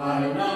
I know.